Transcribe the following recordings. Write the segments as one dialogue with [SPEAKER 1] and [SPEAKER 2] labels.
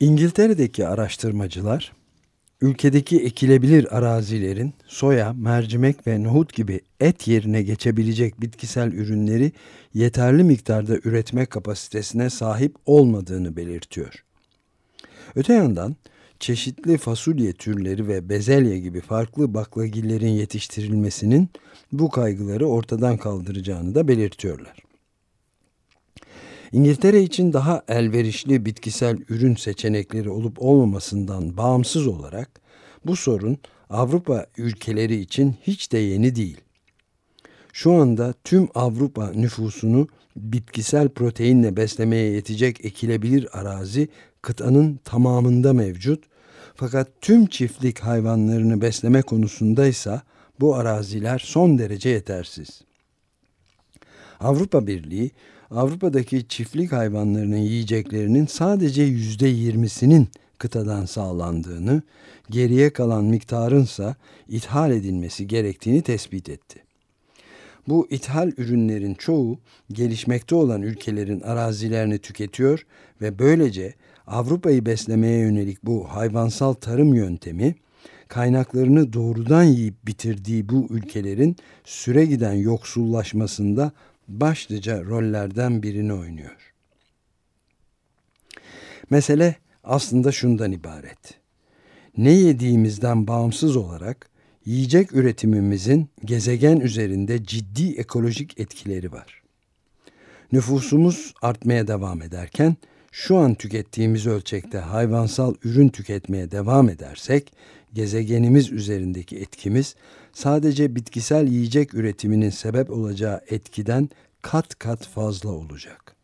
[SPEAKER 1] İngiltere'deki araştırmacılar ülkedeki ekilebilir arazilerin soya, mercimek ve nohut gibi et yerine geçebilecek bitkisel ürünleri yeterli miktarda üretme kapasitesine sahip olmadığını belirtiyor. Öte yandan çeşitli fasulye türleri ve bezelye gibi farklı baklagillerin yetiştirilmesinin bu kaygıları ortadan kaldıracağını da belirtiyorlar. İngiltere için daha elverişli bitkisel ürün seçenekleri olup olmamasından bağımsız olarak bu sorun Avrupa ülkeleri için hiç de yeni değil. Şu anda tüm Avrupa nüfusunu bitkisel proteinle beslemeye yetecek ekilebilir arazi kıtanın tamamında mevcut. Fakat tüm çiftlik hayvanlarını besleme konusunda ise bu araziler son derece yetersiz. Avrupa Birliği Avrupa'daki çiftlik hayvanlarının yiyeceklerinin sadece yüzde yirmisinin kıtadan sağlandığını, geriye kalan miktarınsa ithal edilmesi gerektiğini tespit etti. Bu ithal ürünlerin çoğu gelişmekte olan ülkelerin arazilerini tüketiyor ve böylece Avrupa'yı beslemeye yönelik bu hayvansal tarım yöntemi kaynaklarını doğrudan yiyip bitirdiği bu ülkelerin süre giden yoksullaşmasında başlıca rollerden birini oynuyor. Mesele aslında şundan ibaret. Ne yediğimizden bağımsız olarak yiyecek üretimimizin gezegen üzerinde ciddi ekolojik etkileri var. Nüfusumuz artmaya devam ederken şu an tükettiğimiz ölçekte hayvansal ürün tüketmeye devam edersek gezegenimiz üzerindeki etkimiz sadece bitkisel yiyecek üretiminin sebep olacağı etkiden kat kat fazla olacak.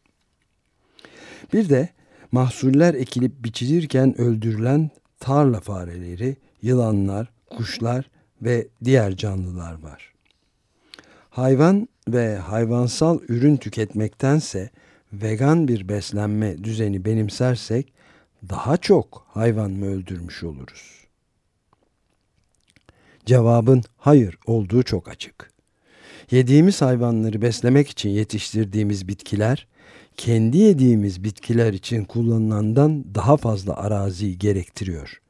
[SPEAKER 1] Bir de mahsuller ekilip biçilirken öldürülen tarla fareleri, yılanlar, kuşlar ve diğer canlılar var. Hayvan ve hayvansal ürün tüketmektense vegan bir beslenme düzeni benimsersek daha çok hayvan mı öldürmüş oluruz? Cevabın hayır olduğu çok açık. Yediğimiz hayvanları beslemek için yetiştirdiğimiz bitkiler, kendi yediğimiz bitkiler için kullanılandan daha fazla araziyi gerektiriyor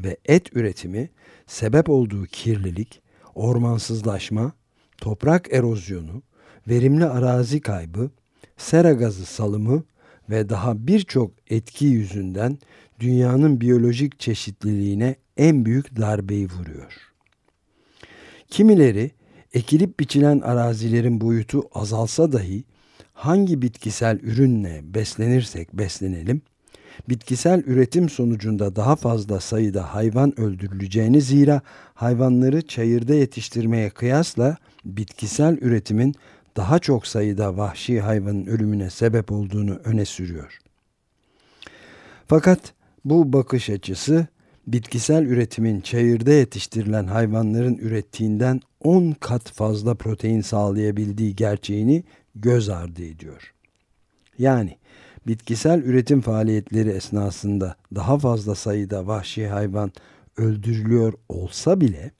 [SPEAKER 1] ve et üretimi sebep olduğu kirlilik, ormansızlaşma, toprak erozyonu, verimli arazi kaybı, sera gazı salımı ve daha birçok etki yüzünden dünyanın biyolojik çeşitliliğine en büyük darbeyi vuruyor. Kimileri ekilip biçilen arazilerin boyutu azalsa dahi hangi bitkisel ürünle beslenirsek beslenelim, bitkisel üretim sonucunda daha fazla sayıda hayvan öldürüleceğini zira hayvanları çayırda yetiştirmeye kıyasla bitkisel üretimin daha çok sayıda vahşi hayvanın ölümüne sebep olduğunu öne sürüyor. Fakat bu bakış açısı bitkisel üretimin çayırda yetiştirilen hayvanların ürettiğinden 10 kat fazla protein sağlayabildiği gerçeğini göz ardı ediyor. Yani bitkisel üretim faaliyetleri esnasında daha fazla sayıda vahşi hayvan öldürülüyor olsa bile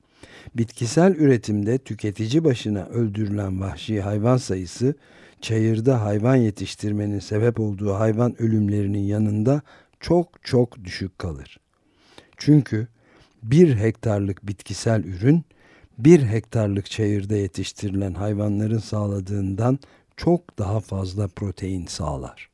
[SPEAKER 1] bitkisel üretimde tüketici başına öldürülen vahşi hayvan sayısı çayırda hayvan yetiştirmenin sebep olduğu hayvan ölümlerinin yanında çok çok düşük kalır. Çünkü bir hektarlık bitkisel ürün bir hektarlık çayırda yetiştirilen hayvanların sağladığından çok daha fazla protein sağlar.